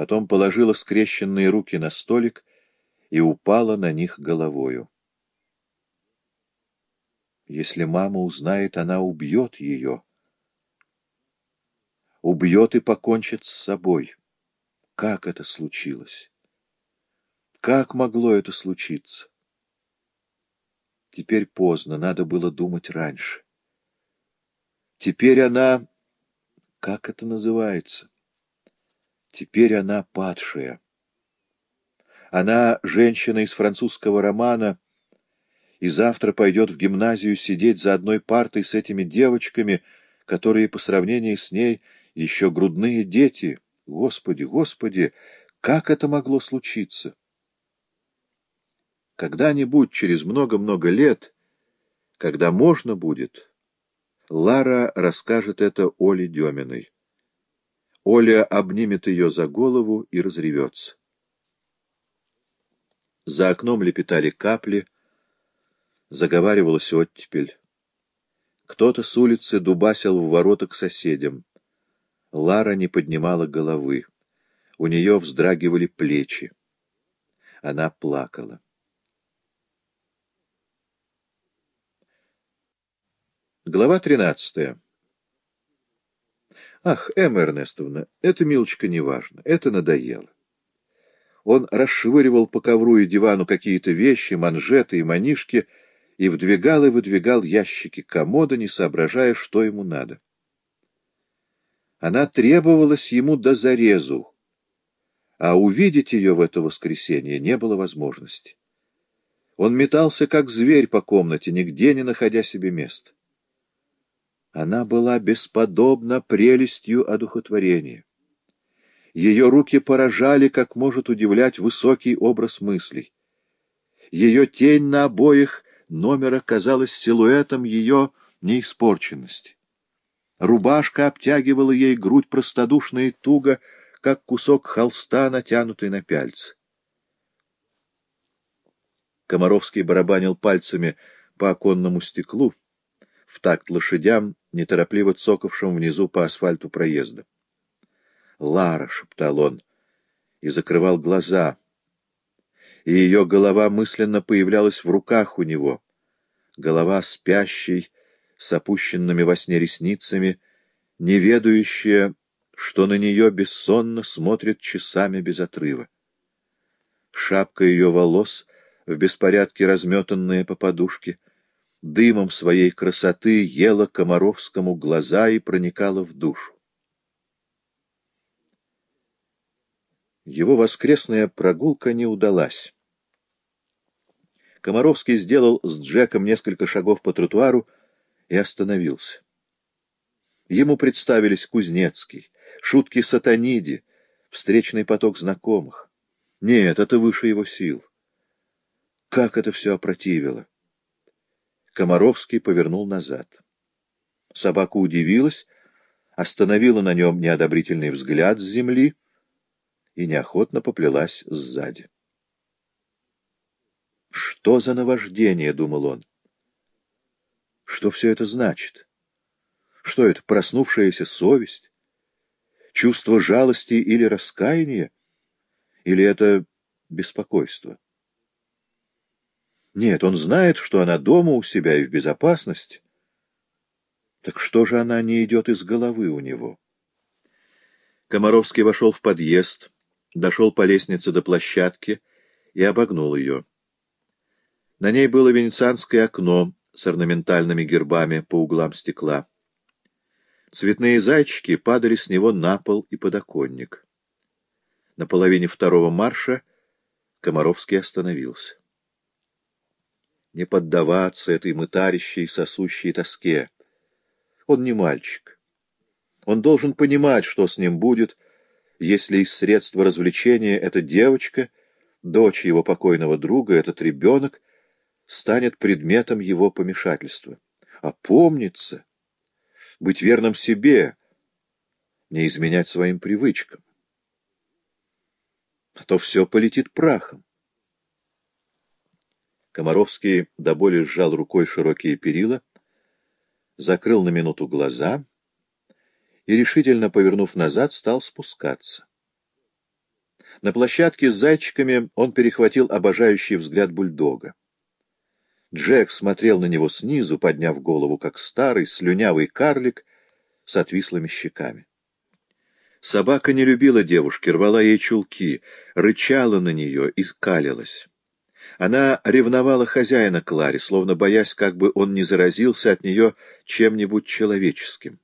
потом положила скрещенные руки на столик и упала на них головою. Если мама узнает, она убьет ее. Убьет и покончит с собой. Как это случилось? Как могло это случиться? Теперь поздно, надо было думать раньше. Теперь она... Как это называется? Теперь она падшая. Она женщина из французского романа и завтра пойдет в гимназию сидеть за одной партой с этими девочками, которые по сравнению с ней еще грудные дети. Господи, Господи, как это могло случиться? Когда-нибудь, через много-много лет, когда можно будет, Лара расскажет это Оле Деминой. Оля обнимет ее за голову и разревется. За окном лепетали капли, заговаривалась оттепель. Кто-то с улицы дубасил в ворота к соседям. Лара не поднимала головы. У нее вздрагивали плечи. Она плакала. Глава тринадцатая. Ах, Эмма Эрнестовна, это, милочка, не важно. Это надоело. Он расшвыривал по ковру и дивану какие-то вещи, манжеты и манишки, и вдвигал и выдвигал ящики комода, не соображая, что ему надо. Она требовалась ему до зарезу, а увидеть ее в это воскресенье не было возможности. Он метался, как зверь по комнате, нигде не находя себе места. Она была бесподобна прелестью одухотворения. Ее руки поражали, как может удивлять высокий образ мыслей. Ее тень на обоих номера казалась силуэтом ее неиспорченности. Рубашка обтягивала ей грудь простодушно и туго, как кусок холста, натянутый на пяльцы. Комаровский барабанил пальцами по оконному стеклу, в такт лошадям, неторопливо цокавшим внизу по асфальту проезда. «Лара!» — шептал он и закрывал глаза, и ее голова мысленно появлялась в руках у него. Голова спящей, с опущенными во сне ресницами, не ведающая, что на нее бессонно смотрит часами без отрыва. Шапка ее волос, в беспорядке разметанная по подушке, дымом своей красоты ела Комаровскому глаза и проникала в душу. Его воскресная прогулка не удалась. Комаровский сделал с Джеком несколько шагов по тротуару и остановился. Ему представились Кузнецкий, шутки Сатаниди, встречный поток знакомых. Нет, это выше его сил. Как это все опротивило! Комаровский повернул назад. Собака удивилась, остановила на нем неодобрительный взгляд с земли и неохотно поплелась сзади. «Что за наваждение?» — думал он. «Что все это значит? Что это, проснувшаяся совесть? Чувство жалости или раскаяния? Или это беспокойство?» Нет, он знает, что она дома у себя и в безопасности. Так что же она не идет из головы у него? Комаровский вошел в подъезд, дошел по лестнице до площадки и обогнул ее. На ней было венецианское окно с орнаментальными гербами по углам стекла. Цветные зайчики падали с него на пол и подоконник. На половине второго марша Комаровский остановился не поддаваться этой мытарящей, сосущей тоске. Он не мальчик. Он должен понимать, что с ним будет, если из средства развлечения эта девочка, дочь его покойного друга, этот ребенок, станет предметом его помешательства. Помнится, быть верным себе, не изменять своим привычкам. А то все полетит прахом. Комаровский до боли сжал рукой широкие перила, закрыл на минуту глаза и, решительно повернув назад, стал спускаться. На площадке с зайчиками он перехватил обожающий взгляд бульдога. Джек смотрел на него снизу, подняв голову, как старый слюнявый карлик с отвислыми щеками. Собака не любила девушки, рвала ей чулки, рычала на нее и калилась. Она ревновала хозяина Клари, словно боясь, как бы он не заразился от нее чем-нибудь человеческим.